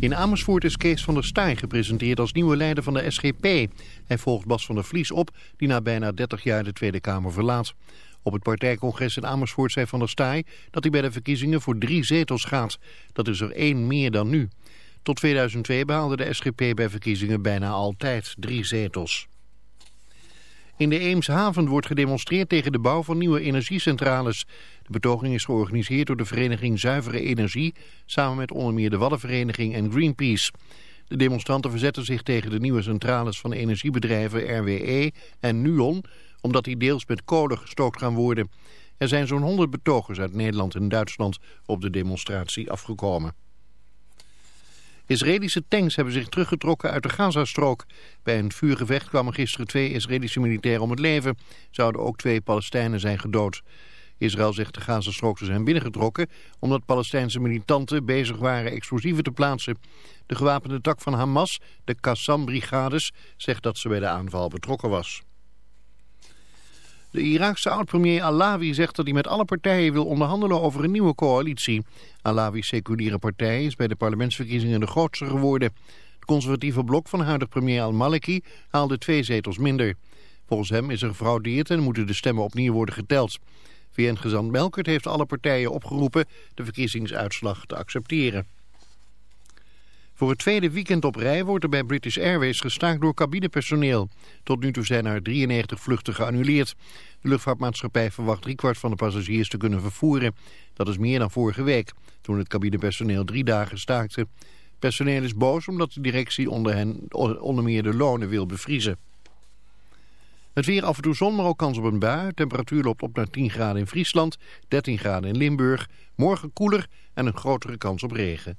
In Amersfoort is Kees van der Staaij gepresenteerd als nieuwe leider van de SGP. Hij volgt Bas van der Vlies op, die na bijna 30 jaar de Tweede Kamer verlaat. Op het partijcongres in Amersfoort zei van der Staaij dat hij bij de verkiezingen voor drie zetels gaat. Dat is er één meer dan nu. Tot 2002 behaalde de SGP bij verkiezingen bijna altijd drie zetels. In de Eemshaven wordt gedemonstreerd tegen de bouw van nieuwe energiecentrales. De betoging is georganiseerd door de vereniging Zuivere Energie... samen met onder meer de Waddenvereniging en Greenpeace. De demonstranten verzetten zich tegen de nieuwe centrales van energiebedrijven RWE en Nuon... omdat die deels met kolen gestookt gaan worden. Er zijn zo'n 100 betogers uit Nederland en Duitsland op de demonstratie afgekomen. Israëlische tanks hebben zich teruggetrokken uit de Gazastrook. Bij een vuurgevecht kwamen gisteren twee Israëlische militairen om het leven. Zouden ook twee Palestijnen zijn gedood. Israël zegt de Gazastrook te zijn binnengetrokken... omdat Palestijnse militanten bezig waren explosieven te plaatsen. De gewapende tak van Hamas, de Qassam-brigades, zegt dat ze bij de aanval betrokken was. De Iraakse oud-premier Alawi zegt dat hij met alle partijen wil onderhandelen over een nieuwe coalitie. Alawi's seculiere partij is bij de parlementsverkiezingen de grootste geworden. Het conservatieve blok van huidig premier al-Maliki haalde twee zetels minder. Volgens hem is er gefraudeerd en moeten de stemmen opnieuw worden geteld. VN-gezant Melkert heeft alle partijen opgeroepen de verkiezingsuitslag te accepteren. Voor het tweede weekend op rij wordt er bij British Airways gestaakt door cabinepersoneel. Tot nu toe zijn er 93 vluchten geannuleerd. De luchtvaartmaatschappij verwacht driekwart van de passagiers te kunnen vervoeren. Dat is meer dan vorige week, toen het cabinepersoneel drie dagen staakte. Personeel is boos omdat de directie onder hen onder meer de lonen wil bevriezen. Het weer af en toe zon, maar ook kans op een bui. Temperatuur loopt op naar 10 graden in Friesland, 13 graden in Limburg. Morgen koeler en een grotere kans op regen.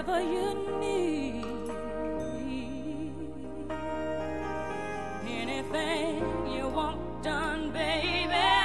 Whatever you need, anything you want done, baby,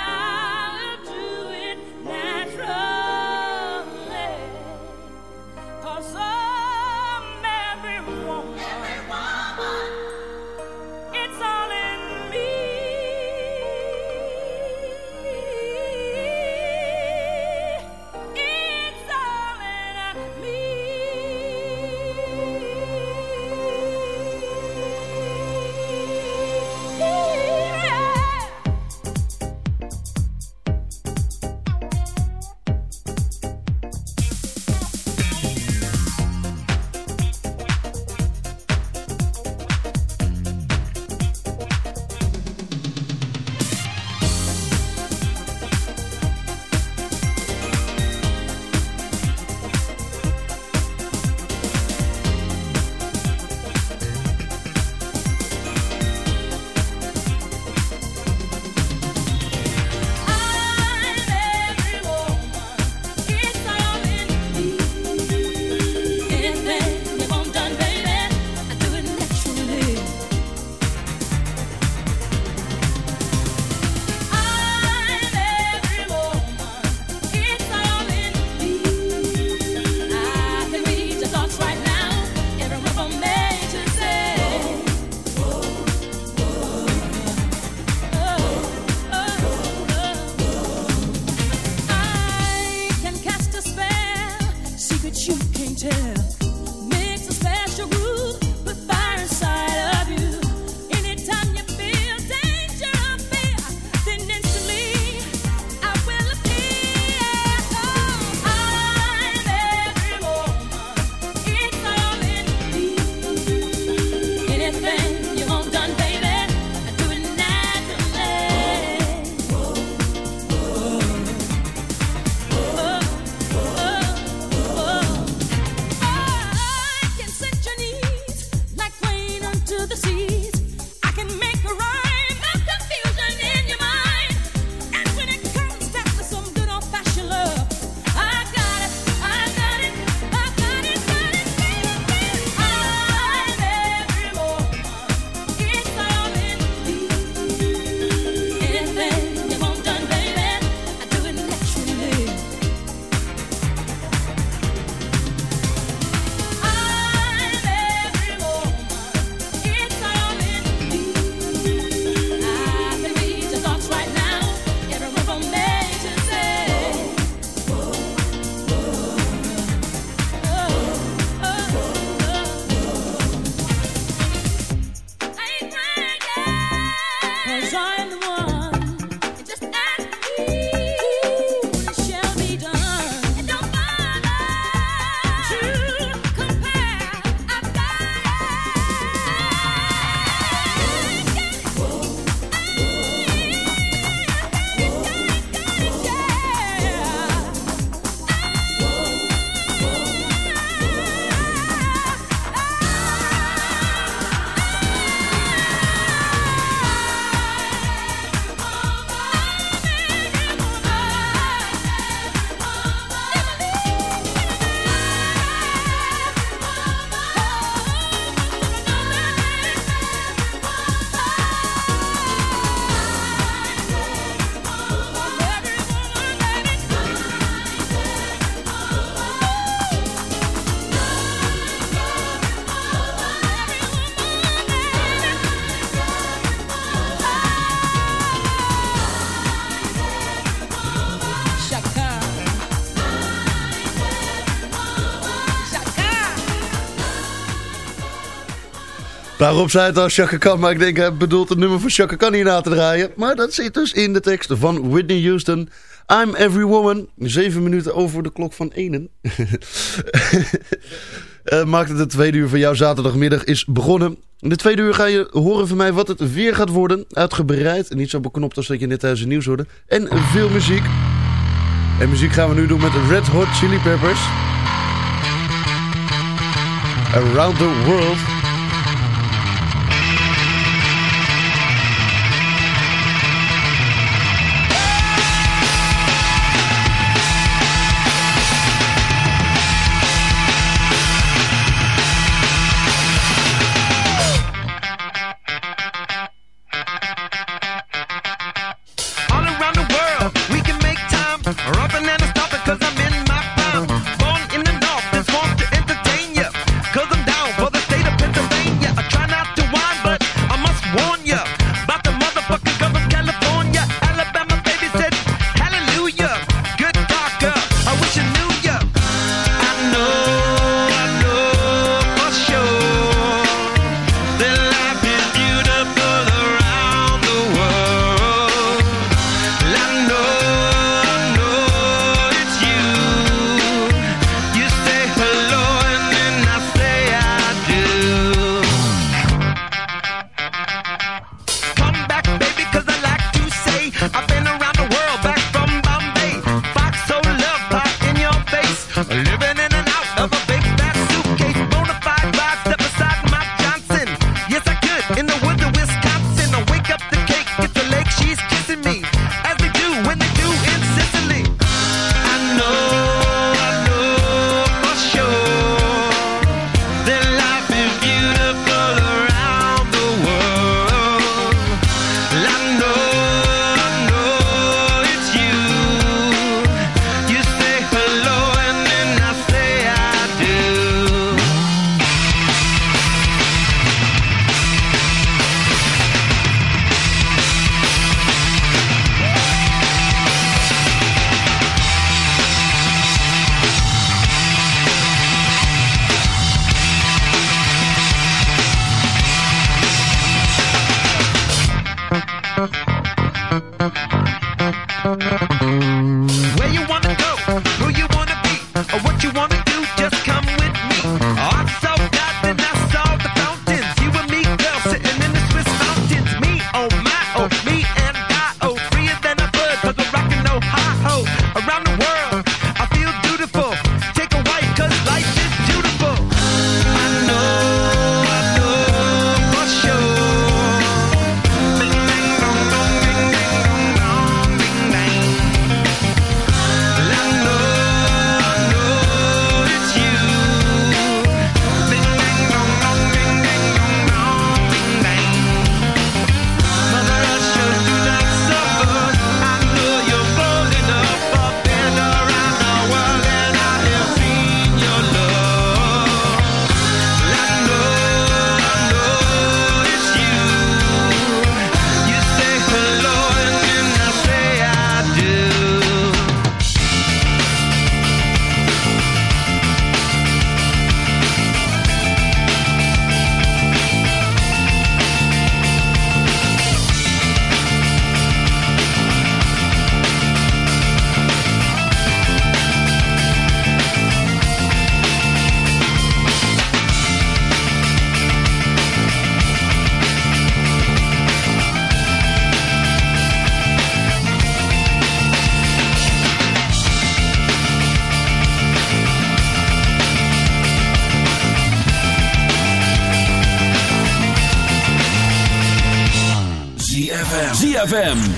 Daarop zei het al Chaka Khan, maar ik denk hij bedoelt het nummer van Chaka Khan hier na te draaien. Maar dat zit dus in de tekst van Whitney Houston. I'm Every Woman. Zeven minuten over de klok van enen. Eh, maakt het de tweede uur van jouw zaterdagmiddag is begonnen. In de tweede uur ga je horen van mij wat het weer gaat worden. Uitgebreid niet zo beknopt als dat je net thuis het nieuws hoorde. En veel muziek. En muziek gaan we nu doen met Red Hot Chili Peppers. Around the World.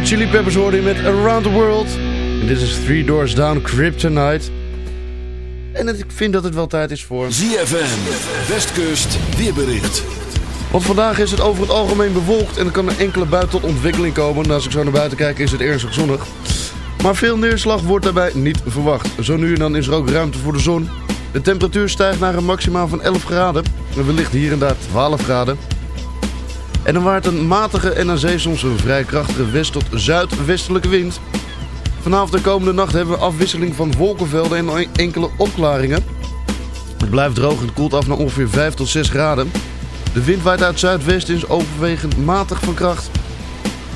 Hot Chili Peppers hoorde je met Around the World. En dit is Three Doors Down Kryptonite. En het- ik vind dat het wel tijd is voor... ZFM. Westkust weerbericht. Want vandaag is het over het algemeen bewolkt en er kan een enkele bui tot ontwikkeling komen. En als ik zo naar buiten kijk is het ernstig zonnig. Maar veel neerslag wordt daarbij niet verwacht. Zo nu en dan is er ook ruimte voor de zon. De temperatuur stijgt naar een maximaal van 11 graden. En wellicht hier en daar 12 graden. En er waait een matige en aan zee soms een vrij krachtige west- tot zuidwestelijke wind. Vanavond en komende nacht hebben we afwisseling van wolkenvelden en enkele opklaringen. Het blijft droog en koelt af naar ongeveer 5 tot 6 graden. De wind waait uit zuidwesten en is overwegend matig van kracht.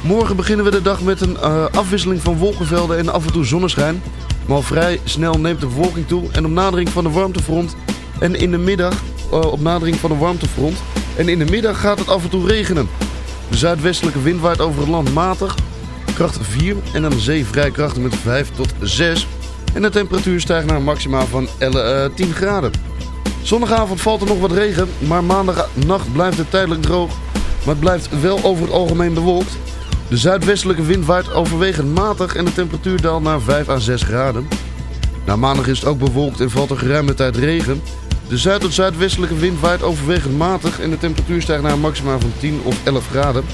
Morgen beginnen we de dag met een eh, afwisseling van wolkenvelden en af en toe zonneschijn. Maar vrij snel neemt de bewolking toe en op nadering van de warmtefront En in de middag eh, op nadering van een warmtefront. En in de middag gaat het af en toe regenen. De zuidwestelijke wind waait over het land matig, kracht 4 en aan de zee vrij krachtig met 5 tot 6. En de temperatuur stijgt naar een maxima van 11, eh, 10 graden. Zondagavond valt er nog wat regen, maar maandagnacht blijft het tijdelijk droog. Maar het blijft wel over het algemeen bewolkt. De zuidwestelijke wind waait overwegend matig en de temperatuur daalt naar 5 à 6 graden. Na maandag is het ook bewolkt en valt er geruime tijd regen. De zuid- tot zuidwestelijke wind waait overwegend matig en de temperatuur stijgt naar een maxima van 10 of 11 graden.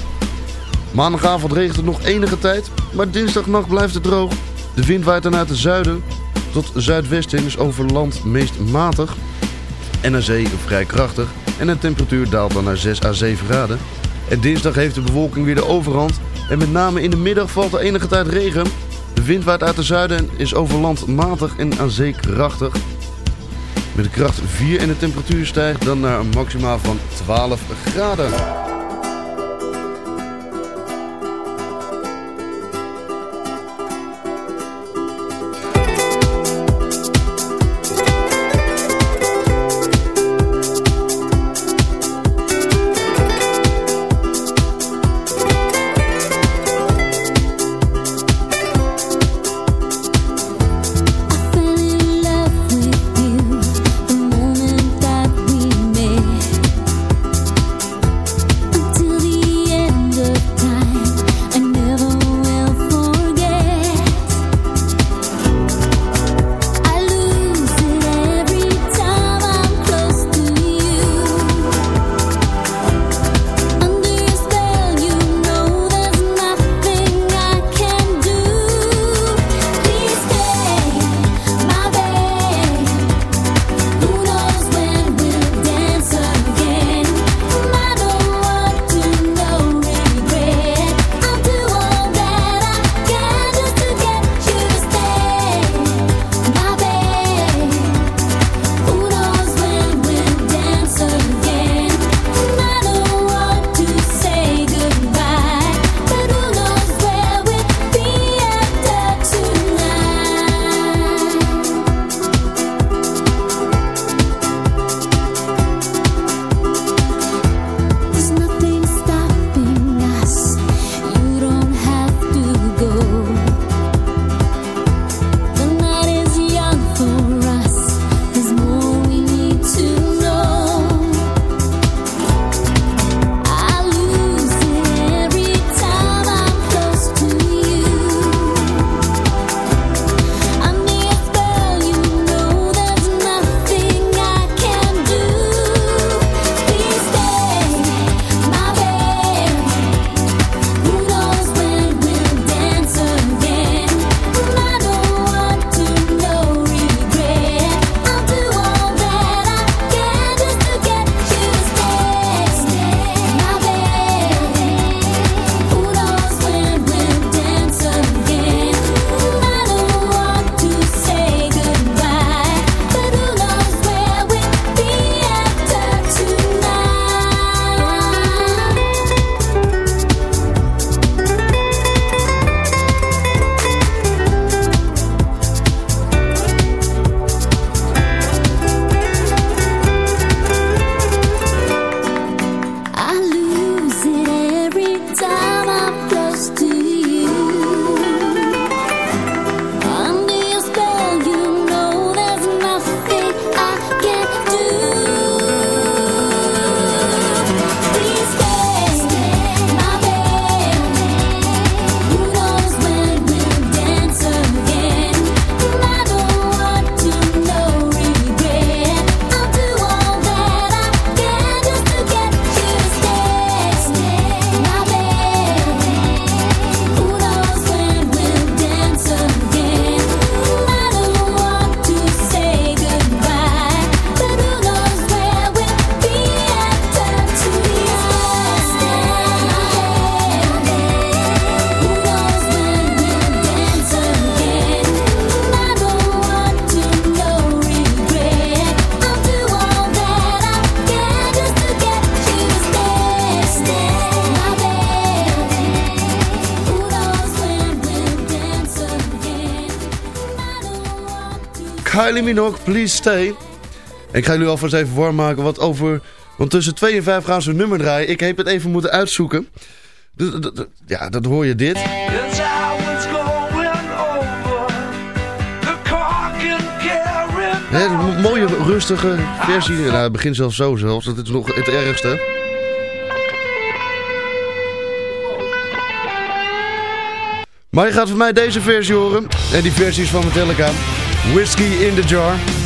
Maandagavond regent het nog enige tijd, maar dinsdagnacht blijft het droog. De wind waait dan uit het zuiden tot zuidwesten en is over land meest matig en aan zee vrij krachtig. En de temperatuur daalt dan naar 6 à 7 graden. En dinsdag heeft de bewolking weer de overhand. En met name in de middag valt er enige tijd regen. De wind waait uit het zuiden en is over land matig en aan zee krachtig. Met de kracht 4 en de temperatuur stijgt dan naar een maxima van 12 graden. Time Kylie Minogue, Please Stay. Ik ga jullie alvast even warm maken, wat over... Want tussen 2 en 5 gaan ze een nummer draaien. Ik heb het even moeten uitzoeken. Ja, dat hoor je dit. Een mooie, rustige versie. Nou, het begint zelfs zo zelfs. Dat is nog het ergste. Maar je gaat van mij deze versie horen. En die versie is van Metallica. Whiskey in the Jar.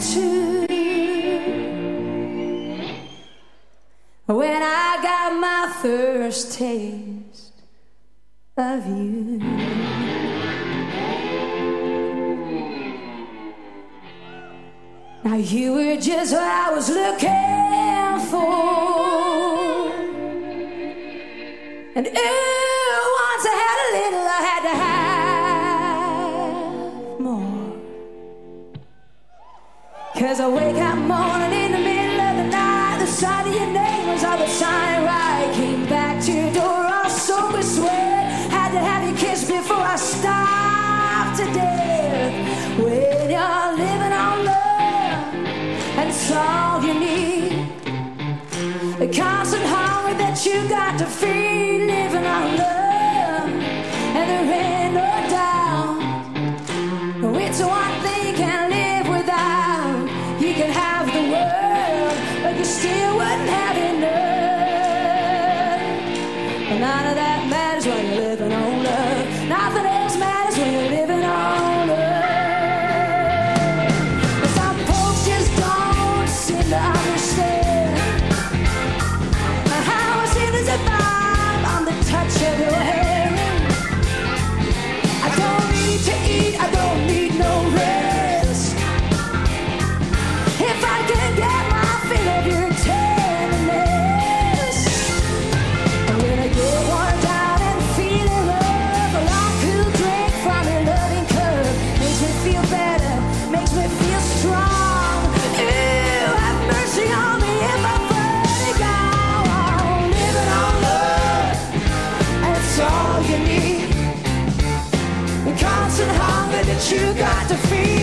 to you. When I got my first taste of you. Now you were just what I was looking for. And Cause I wake up morning in the middle of the night. The sight of your name was all the sign right. Came back to your door all soaked with sweat. Had to have you kiss before I stopped to death. When you're living on love, and it's all you need. The constant hunger that you got to feed, living on love. you got to feel.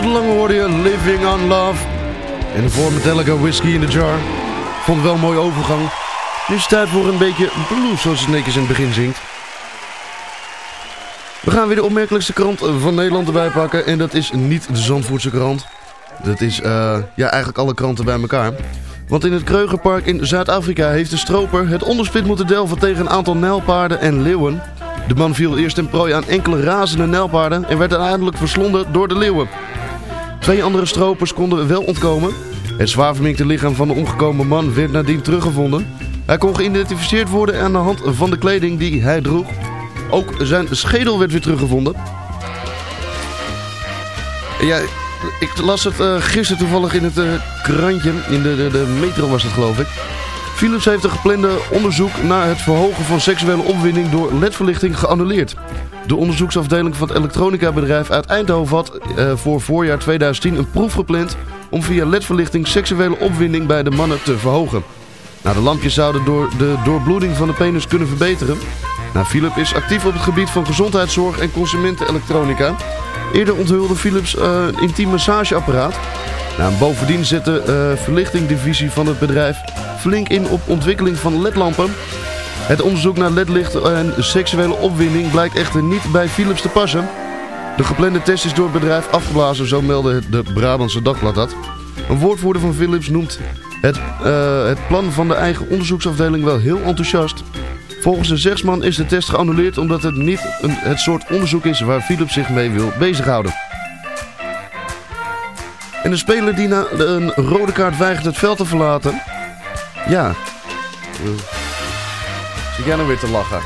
Lang de Lange hoorde je Living on Love. En voor Metallica Whiskey in the Jar. Vond wel een mooie overgang. Nu is het tijd voor een beetje blues, zoals het netjes in het begin zingt. We gaan weer de opmerkelijkste krant van Nederland erbij pakken. En dat is niet de Zandvoortse krant. Dat is eh, ja, eigenlijk alle kranten bij elkaar. Want in het Kreugerpark in Zuid-Afrika heeft de stroper het onderspit moeten delven tegen een aantal nijlpaarden en leeuwen. De man viel eerst in prooi aan enkele razende nijlpaarden en werd uiteindelijk verslonden door de leeuwen. Twee andere stropers konden wel ontkomen. Het zwaar verminkte lichaam van de omgekomen man werd nadien teruggevonden. Hij kon geïdentificeerd worden aan de hand van de kleding die hij droeg. Ook zijn schedel werd weer teruggevonden. Ja, ik las het eh, gisteren toevallig in het eh, krantje. In de, de, de metro was het geloof ik. Philips heeft een geplande onderzoek naar het verhogen van seksuele opwinding door ledverlichting geannuleerd. De onderzoeksafdeling van het elektronica-bedrijf uit Eindhoven had eh, voor voorjaar 2010 een proef gepland om via ledverlichting seksuele opwinding bij de mannen te verhogen. Nou, de lampjes zouden door de doorbloeding van de penis kunnen verbeteren. Nou, Philips is actief op het gebied van gezondheidszorg en consumentenelektronica. Eerder onthulde Philips eh, een intiem massageapparaat. Nou, bovendien zet de eh, verlichtingdivisie van het bedrijf flink in op ontwikkeling van ledlampen. Het onderzoek naar ledlicht en seksuele opwinding blijkt echter niet bij Philips te passen. De geplande test is door het bedrijf afgeblazen, zo meldde de Brabantse Dagblad dat. Een woordvoerder van Philips noemt het, eh, het plan van de eigen onderzoeksafdeling wel heel enthousiast. Volgens de zegsman is de test geannuleerd omdat het niet een, het soort onderzoek is waar Philips zich mee wil bezighouden. En de speler die na een rode kaart weigert het veld te verlaten. Ja. Uh, zit jij nou weer te lachen?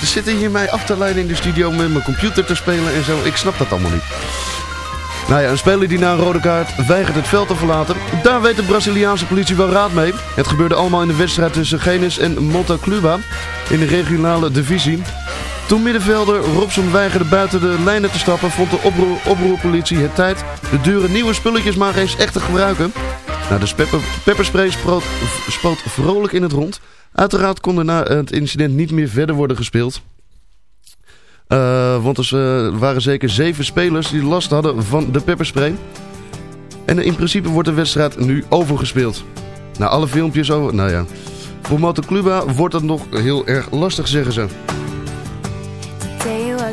Ze zitten hier mij af te leiden in de studio met mijn computer te spelen en zo. Ik snap dat allemaal niet. Nou ja, een speler die na een rode kaart weigert het veld te verlaten. Daar weet de Braziliaanse politie wel raad mee. Het gebeurde allemaal in de wedstrijd tussen Genis en Motocluba in de regionale divisie. Toen middenvelder Robson weigerde buiten de lijnen te stappen, vond de oproer, oproerpolitie het tijd de dure nieuwe spulletjes maar eens echt te gebruiken. Nou, de pepper, pepperspray spoot, spoot vrolijk in het rond. Uiteraard kon er na het incident niet meer verder worden gespeeld. Uh, want er uh, waren zeker zeven spelers die last hadden van de pepperspray. En in principe wordt de wedstrijd nu overgespeeld. Nou, alle filmpjes over... Nou ja, voor Motocluba wordt dat nog heel erg lastig, zeggen ze.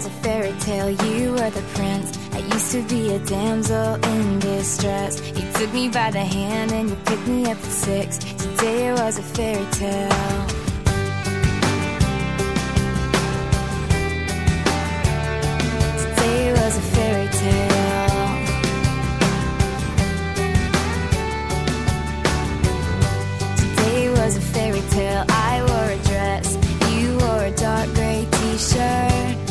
Was a fairy tale, you were the prince. I used to be a damsel in distress. You took me by the hand and you picked me up at six. Today was a fairy tale. Today was a fairy tale. Today was a fairy tale. I wore a dress, you wore a dark gray t-shirt. You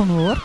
konuğu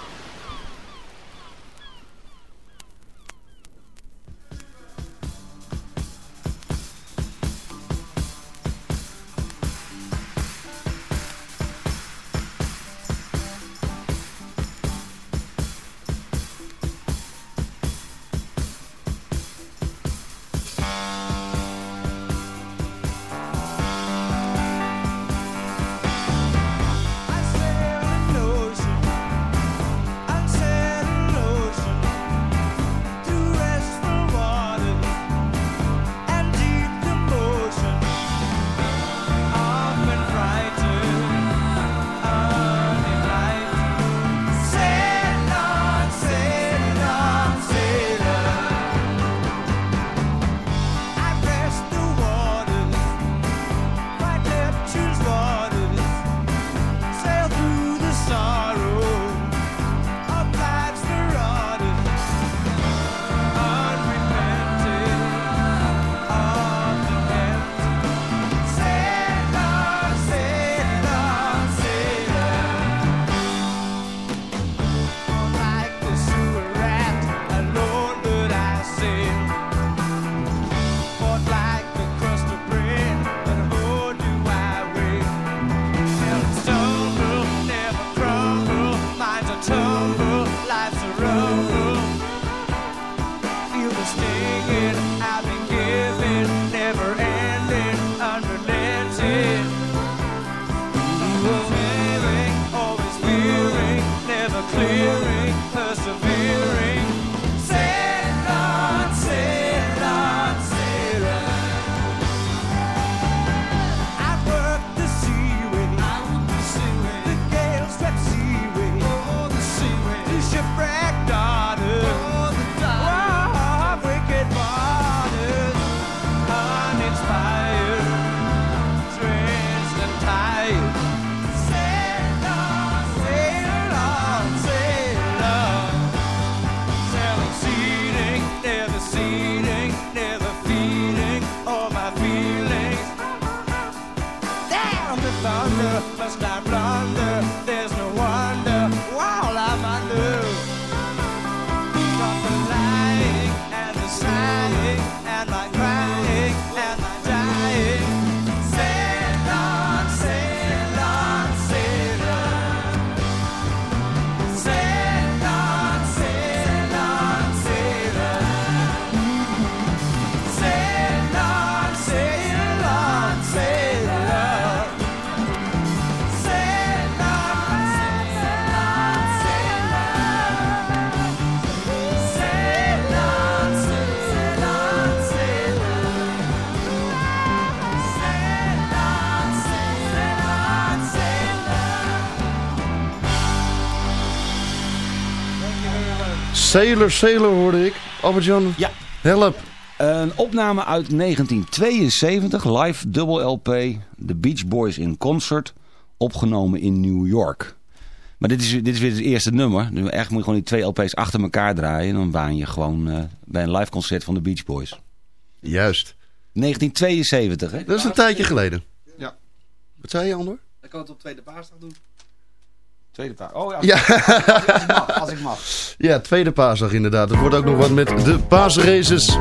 Sailor, Sailor hoorde ik. Albert John. ja. help. Een opname uit 1972, live dubbel LP, The Beach Boys in Concert, opgenomen in New York. Maar dit is, dit is weer het eerste nummer. Dus echt moet je gewoon die twee LP's achter elkaar draaien. En dan waan je gewoon eh, bij een live concert van de Beach Boys. Juist. 1972, hè? Dat is een tijdje geleden. Ja. Wat zei je, Ander? Ik kan het op tweede paasdag doen. Tweede paas. Oh ja, als, ja. Ik, mag, als ik mag. Ja, tweede paasdag inderdaad. Er wordt ook nog wat met de paasraces.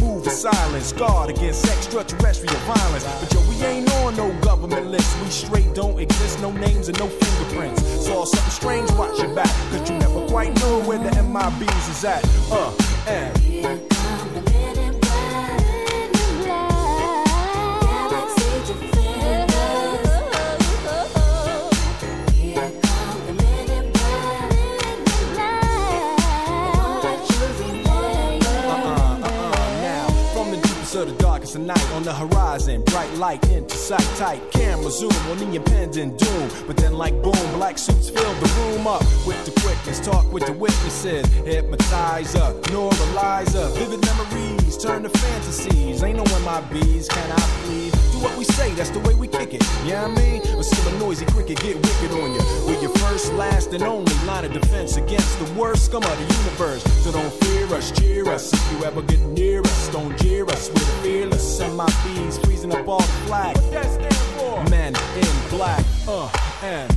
Move in silence, guard against extraterrestrial violence. But yo, we ain't on no government list. We straight don't exist, no names and no fingerprints. Saw something strange, watch your back, cause you never quite know where the MIBs is at. Uh, and. Of night on the horizon, bright light into sight tight. Camera zoom on the impending doom. But then, like boom, black suits fill the room up with the quickness. Talk with the witnesses, hypnotizer, neuralizer. Vivid memories turn to fantasies. Ain't no MIBs, can I please? What we say, that's the way we kick it. Yeah, I mean, see a noisy cricket get wicked on you. We're your first, last, and only line of defense against the worst scum of the universe. So don't fear us, cheer us. If you ever get near us, don't jeer us. We're fearless. Send my bees freezing up all the flag. What that stand for? Men in black. Uh, and.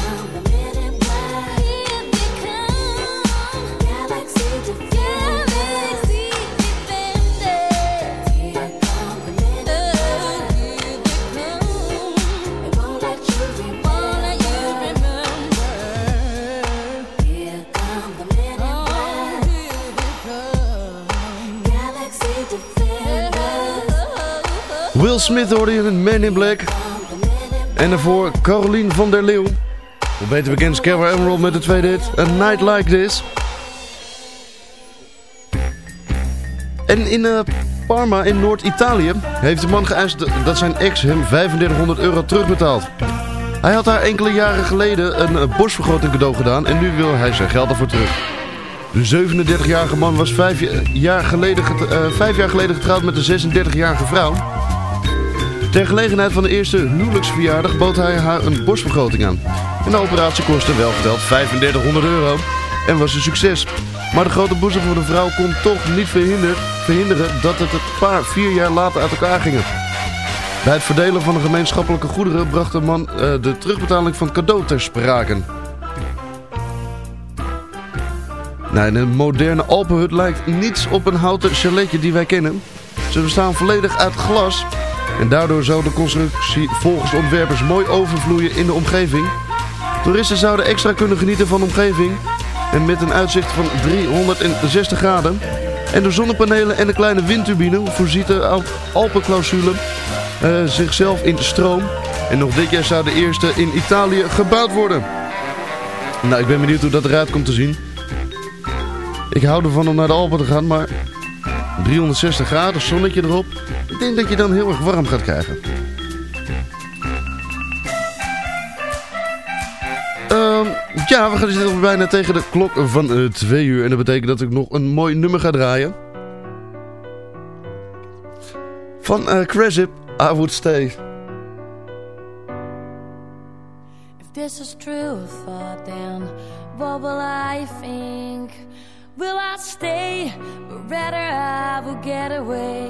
Smith hoorde je in Man in Black. En daarvoor Caroline van der Leeuw. Hoe beter bekend Carol Emerald met de tweede hit. A Night Like This. En in eh, Parma in Noord-Italië heeft de man geëist dat zijn ex hem 3500 euro terugbetaalt. Hij had haar enkele jaren geleden een eh, borstvergroting cadeau gedaan en nu wil hij zijn geld ervoor terug. De 37-jarige man was vijf jaar, geleden eh, jaar geleden getrouwd met een 36-jarige vrouw. Ter gelegenheid van de eerste huwelijksverjaardag bood hij haar een borstvergroting aan. En de operatie kostte wel geteld 3500 euro en was een succes. Maar de grote boezem van de vrouw kon toch niet verhinderen, dat het het paar vier jaar later uit elkaar gingen. Bij het verdelen van de gemeenschappelijke goederen bracht de man eh, de terugbetaling van cadeau ter sprake. Nou, een moderne Alpenhut lijkt niets op een houten chaletje die wij kennen. Ze bestaan volledig uit glas. En daardoor zou de constructie volgens ontwerpers mooi overvloeien in de omgeving. Toeristen zouden extra kunnen genieten van de omgeving. En met een uitzicht van 360 graden. En de zonnepanelen en de kleine windturbine voorziet de Al- Alpenclausule eh, zichzelf in stroom. En nog dit jaar zou de eerste in Italië gebouwd worden. Nou, ik ben benieuwd hoe dat eruit komt te zien. Ik hou ervan om naar de Alpen te gaan, maar 360 graden, zonnetje erop. Denk dat je dan heel erg warm gaat krijgen. Ehm, ja, we gaan zitten bijna tegen de klok van eh, twee uur. En dat betekent dat ik nog een mooi nummer ga draaien. Van Cresip, I Would Stay. If this is true thought, then what will I think? Will I stay, or rather I will get away?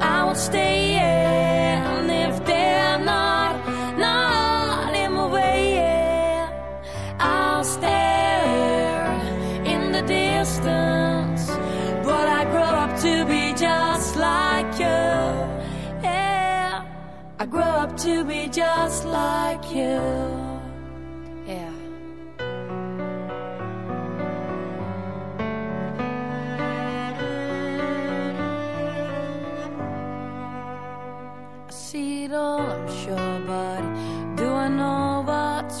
I would stay. If they're not, not in my way, I'll stare in the distance. But I grow up to be just like you. Yeah, I grow up to be just like you.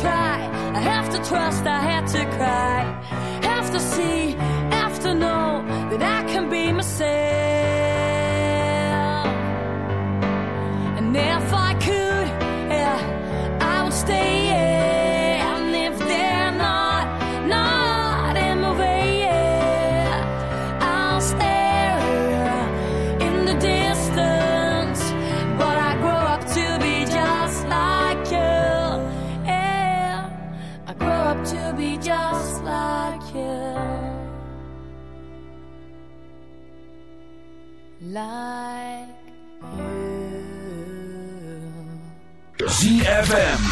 Try. I have to trust I have to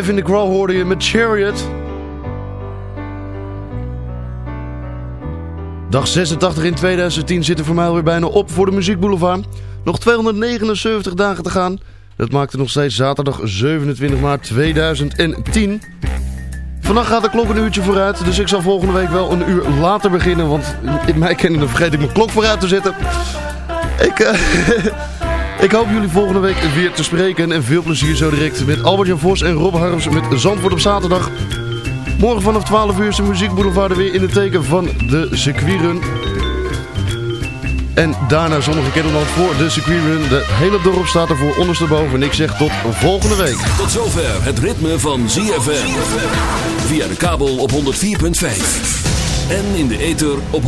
Gavin de Crow hoorde je met Chariot. Dag 86 in 2010 zit er voor mij alweer bijna op voor de Muziek Boulevard. Nog 279 dagen te gaan. Dat maakt nog steeds zaterdag 27 maart 2010. Vannacht gaat de klok een uurtje vooruit, dus ik zal volgende week wel een uur later beginnen. Want in mij kennen dan vergeet ik mijn klok vooruit te zetten. Ik, eh, ik hoop jullie volgende week weer te spreken. En veel plezier zo direct met Albert-Jan Vos en Rob Harms met Zandvoort op zaterdag. Morgen vanaf 12 uur is de Muziek Boulevard er weer in het teken van de circuitrun. En daarna zonnige Kennemerland voor de circuitrun. De hele dorp staat ervoor ondersteboven. En ik zeg tot volgende week. Tot zover het ritme van ZFM. Via de kabel op 104.5. En in de ether op 106.9.